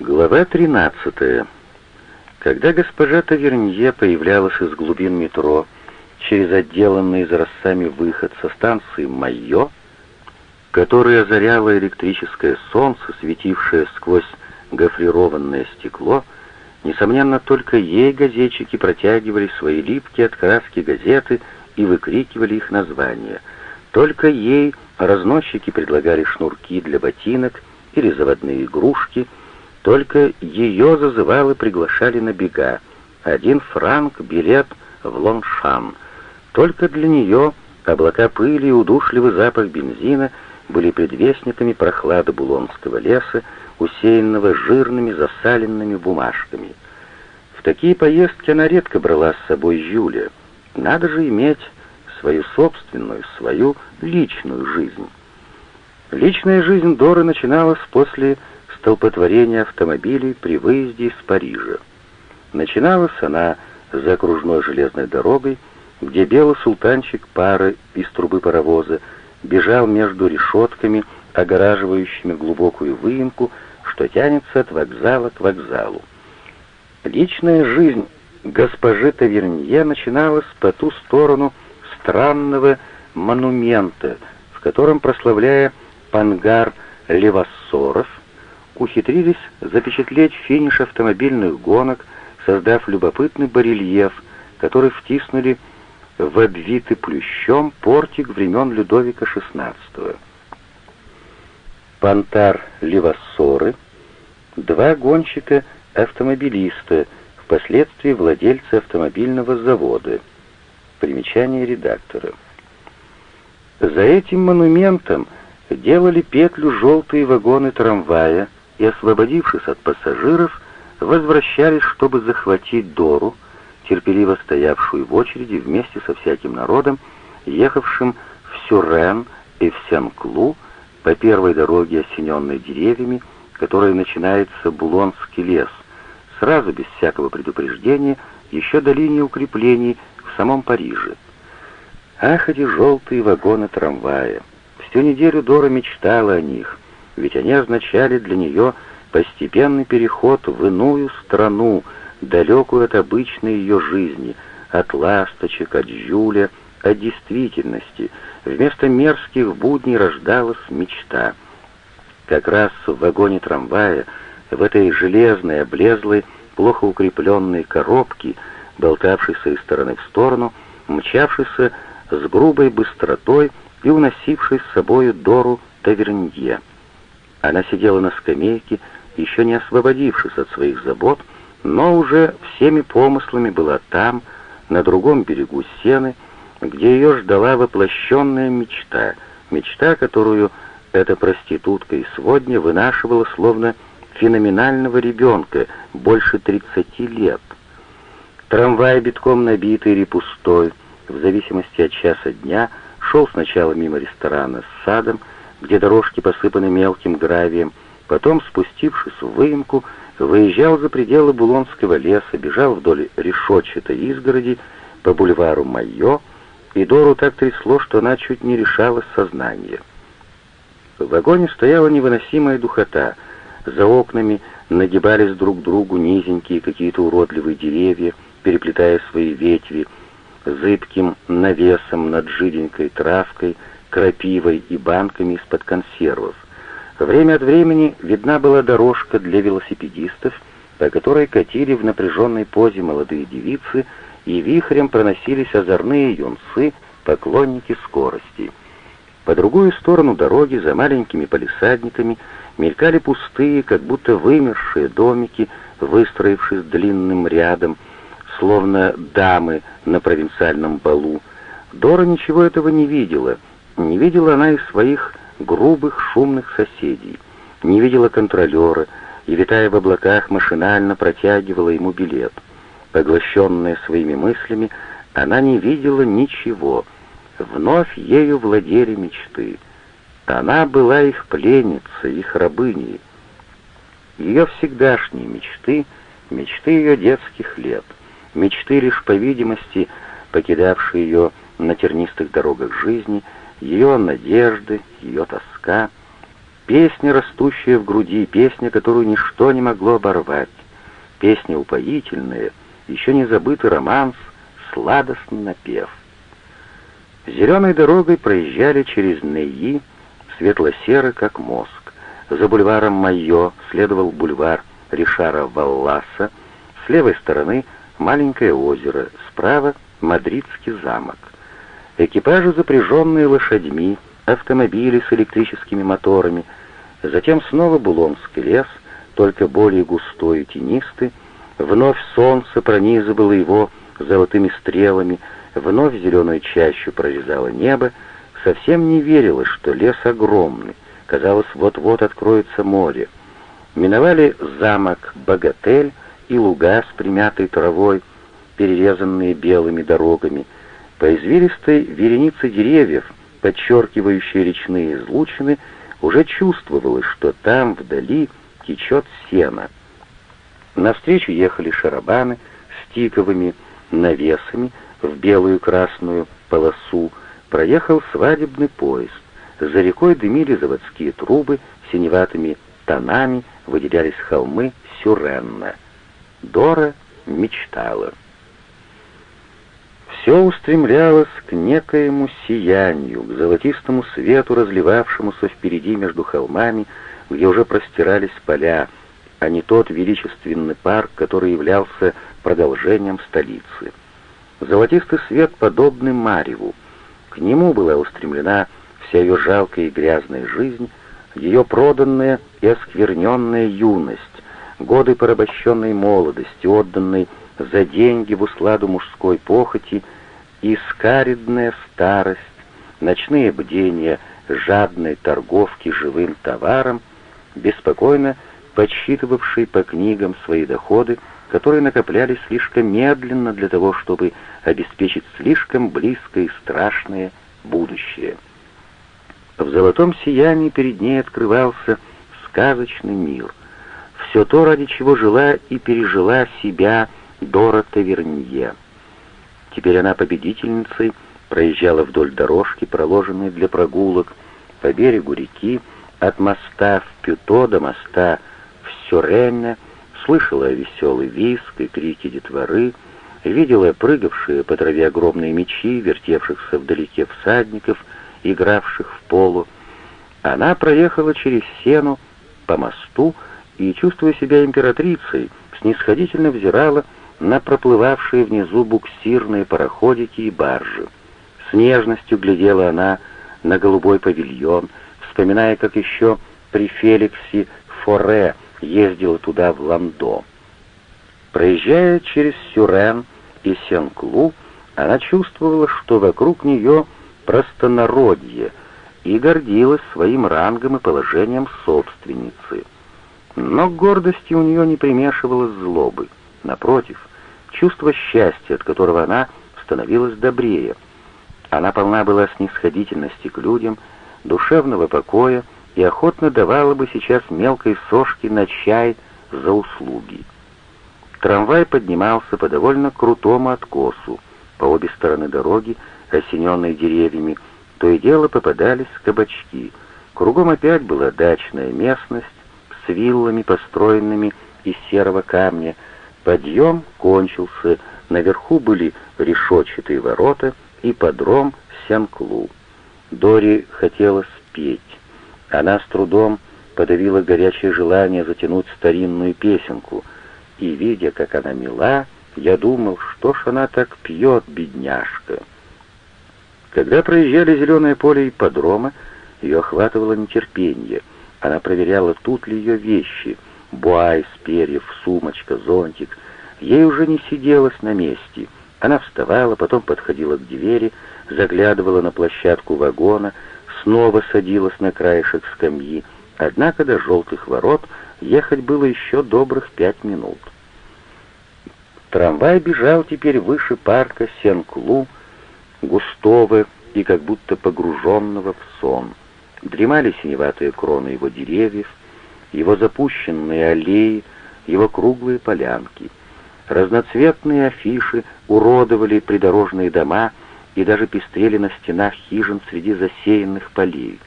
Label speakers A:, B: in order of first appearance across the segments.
A: Глава 13. Когда госпожа Тавернье появлялась из глубин метро через отделанный изразцами выход со станции Майо, который озаряло электрическое солнце, светившее сквозь гофрированное стекло, несомненно, только ей газетчики протягивали свои липкие от краски газеты и выкрикивали их названия. Только ей разносчики предлагали шнурки для ботинок или заводные игрушки — только ее зазывал и приглашали на бега. Один франк, билет в Лоншан. Только для нее облака пыли и удушливый запах бензина были предвестниками прохлады Булонского леса, усеянного жирными засаленными бумажками. В такие поездки она редко брала с собой Юля. Надо же иметь свою собственную, свою личную жизнь. Личная жизнь Доры начиналась после столпотворение автомобилей при выезде из Парижа. Начиналась она за окружной железной дорогой, где белый султанчик пары из трубы паровоза бежал между решетками, огораживающими глубокую выемку, что тянется от вокзала к вокзалу. Личная жизнь госпожи Тавернье начиналась по ту сторону странного монумента, в котором, прославляя пангар Левассоров, ухитрились запечатлеть финиш автомобильных гонок, создав любопытный барельеф, который втиснули в обвитый плющом портик времен Людовика XVI. Пантар Левассоры, два гонщика-автомобилиста, впоследствии владельцы автомобильного завода. Примечание редактора. За этим монументом делали петлю желтые вагоны трамвая, и, освободившись от пассажиров, возвращались, чтобы захватить Дору, терпеливо стоявшую в очереди вместе со всяким народом, ехавшим в Сюрен и в Сен-Клу по первой дороге, осененной деревьями, которой начинается Булонский лес, сразу без всякого предупреждения, еще до линии укреплений в самом Париже. Ах, эти желтые вагоны трамвая! Всю неделю Дора мечтала о них — ведь они означали для нее постепенный переход в иную страну, далекую от обычной ее жизни, от ласточек, от Жюля, от действительности. Вместо мерзких будней рождалась мечта. Как раз в вагоне трамвая, в этой железной, облезлой, плохо укрепленной коробке, болтавшейся из стороны в сторону, мчавшейся с грубой быстротой и уносившей с собою Дору Тавернье. Она сидела на скамейке, еще не освободившись от своих забот, но уже всеми помыслами была там, на другом берегу сены, где ее ждала воплощенная мечта, мечта, которую эта проститутка и сводня вынашивала словно феноменального ребенка, больше тридцати лет. Трамвай, битком набитый или пустой, в зависимости от часа дня, шел сначала мимо ресторана с садом, где дорожки посыпаны мелким гравием, потом, спустившись в выемку, выезжал за пределы Булонского леса, бежал вдоль решетчатой изгороди по бульвару Майо, и Дору так трясло, что она чуть не решалась сознание. В вагоне стояла невыносимая духота. За окнами нагибались друг к другу низенькие какие-то уродливые деревья, переплетая свои ветви, зыбким навесом над жиденькой травкой — крапивой и банками из-под консервов. Время от времени видна была дорожка для велосипедистов, по которой катили в напряженной позе молодые девицы, и вихрем проносились озорные юнцы, поклонники скорости. По другую сторону дороги, за маленькими палисадниками, мелькали пустые, как будто вымершие домики, выстроившись длинным рядом, словно дамы на провинциальном балу. Дора ничего этого не видела — не видела она и своих грубых, шумных соседей, не видела контролера и, витая в облаках, машинально протягивала ему билет. Поглощенная своими мыслями, она не видела ничего. Вновь ею владели мечты. Она была их пленницей, их рабыней. Ее всегдашние мечты, мечты ее детских лет, мечты лишь, по видимости, покидавшие ее на тернистых дорогах жизни — ее надежды, ее тоска. Песня, растущая в груди, песня, которую ничто не могло оборвать. Песня упоительная, еще не забытый романс, сладостный напев. Зеленой дорогой проезжали через Неи, светло-серый, как мозг. За бульваром Майо следовал бульвар Ришара Валласа, с левой стороны маленькое озеро, справа Мадридский замок. Экипажи, запряженные лошадьми, автомобили с электрическими моторами, затем снова Булонский лес, только более густой и тенистый, вновь солнце пронизывало его золотыми стрелами, вновь зеленую чащу прорезало небо, совсем не верилось, что лес огромный, казалось, вот-вот откроется море. Миновали замок Богатель и луга с примятой травой, перерезанные белыми дорогами, по извилистой веренице деревьев, подчеркивающей речные излучины, уже чувствовалось, что там, вдали, течет сено. Навстречу ехали шарабаны с тиковыми навесами в белую красную полосу, проехал свадебный поезд. За рекой дымили заводские трубы, синеватыми тонами выделялись холмы Сюренна. Дора мечтала. Все устремлялось к некоему сиянию, к золотистому свету, разливавшемуся впереди между холмами, где уже простирались поля, а не тот величественный парк, который являлся продолжением столицы. Золотистый свет, подобный Мареву. К нему была устремлена вся ее жалкая и грязная жизнь, ее проданная и оскверненная юность, годы порабощенной молодости, отданной за деньги в усладу мужской похоти, и скаридная старость, ночные бдения жадной торговки живым товаром, беспокойно подсчитывавшей по книгам свои доходы, которые накоплялись слишком медленно для того, чтобы обеспечить слишком близкое и страшное будущее. В золотом сиянии перед ней открывался сказочный мир. Все то, ради чего жила и пережила себя Дора Тавернье. Теперь она победительницей проезжала вдоль дорожки, проложенной для прогулок, по берегу реки, от моста в Пюто до моста в Сюренне, слышала веселый виск и крики детворы, видела прыгавшие по траве огромные мечи, вертевшихся вдалеке всадников, игравших в полу. Она проехала через сену по мосту и, чувствуя себя императрицей, снисходительно взирала на проплывавшие внизу буксирные пароходики и баржи. С нежностью глядела она на голубой павильон, вспоминая, как еще при Феликсе Форе ездила туда в Ландо. Проезжая через Сюрен и Сен-Клу, она чувствовала, что вокруг нее простонародье, и гордилась своим рангом и положением собственницы. Но гордости у нее не примешивалось злобы. Напротив, чувство счастья, от которого она становилась добрее. Она полна была снисходительности к людям, душевного покоя и охотно давала бы сейчас мелкой сошке на чай за услуги. Трамвай поднимался по довольно крутому откосу. По обе стороны дороги, осененной деревьями, то и дело попадались кабачки. Кругом опять была дачная местность с виллами, построенными из серого камня. Подъем кончился, наверху были решетчатые ворота и подром Сен-Клу. Дори хотелось петь. Она с трудом подавила горячее желание затянуть старинную песенку, и, видя, как она мила, я думал, что ж она так пьет, бедняжка. Когда проезжали зеленое поле ипподрома, ее охватывало нетерпение. Она проверяла, тут ли ее вещи, буа из перьев, сумочка, зонтик. Ей уже не сиделось на месте. Она вставала, потом подходила к двери, заглядывала на площадку вагона, снова садилась на краешек скамьи, однако до желтых ворот ехать было еще добрых пять минут. Трамвай бежал теперь выше парка Сен-Клу, густого и как будто погруженного в сон. Дремали синеватые кроны его деревьев, его запущенные аллеи, его круглые полянки. Разноцветные афиши уродовали придорожные дома — и даже пестрели на стенах хижин среди засеянных полей.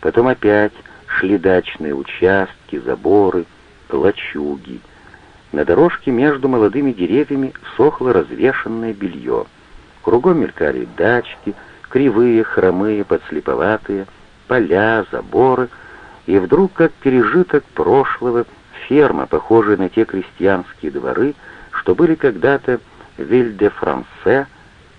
A: Потом опять шли дачные участки, заборы, лачуги. На дорожке между молодыми деревьями сохло развешанное белье. Кругом мелькали дачки, кривые, хромые, подслеповатые, поля, заборы, и вдруг, как пережиток прошлого, ферма, похожая на те крестьянские дворы, что были когда-то в Виль-де-Франсе,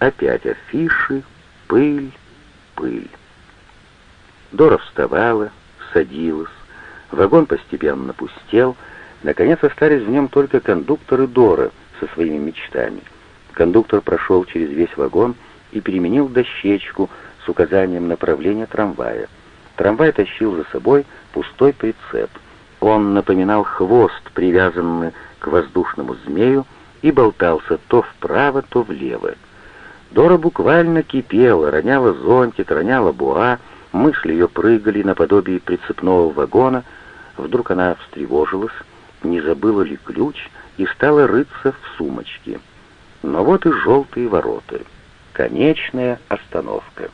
A: опять афиши, пыль, пыль. Дора вставала, садилась, вагон постепенно пустел, наконец остались в нем только кондуктор и Дора со своими мечтами. Кондуктор прошел через весь вагон и переменил дощечку с указанием направления трамвая. Трамвай тащил за собой пустой прицеп. Он напоминал хвост, привязанный к воздушному змею, и болтался то вправо, то влево. Дора буквально кипела, роняла зонтик, роняла буа, мысли ее прыгали наподобие прицепного вагона. Вдруг она встревожилась, не забыла ли ключ, и стала рыться в сумочке. Но вот и желтые ворота. Конечная остановка.